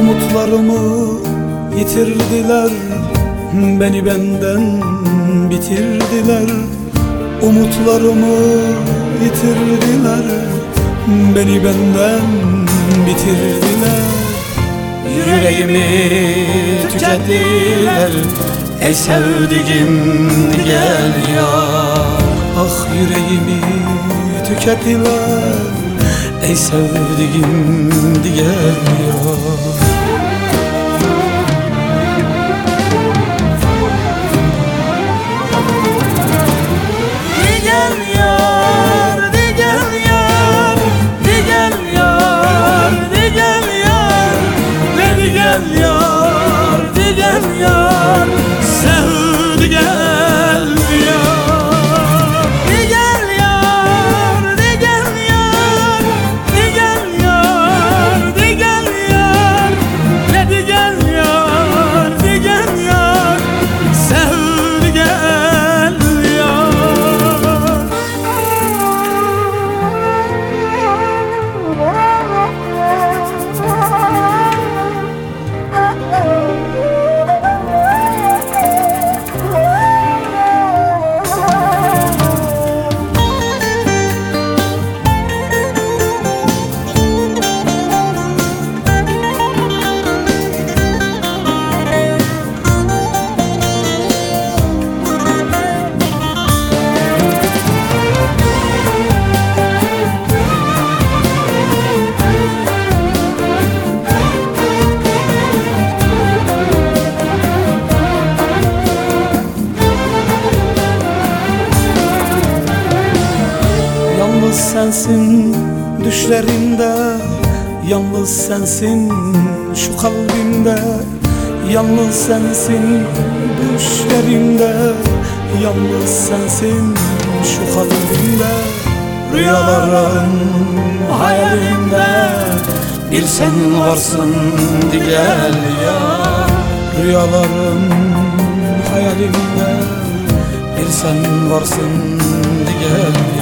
Umutlarımı yitirdiler. Beni benden bitirdiler. Umutlarımı yitirdiler. Beni benden bitirdiler. Yüreğimi tükettiler. Ey sevdiğim gel ya. Ah yüreğimi tükettiler. Ey sevdiğim gel ya You. Sensin düşlerimde Yalnız sensin şu kalbimde. Yalnız sensin düşlerimde Yalnız sensin şu kalbimde. Rüyalarım hayalimde Bir sen varsın gel ya. Rüyalarım hayalimde Bir sen varsın gel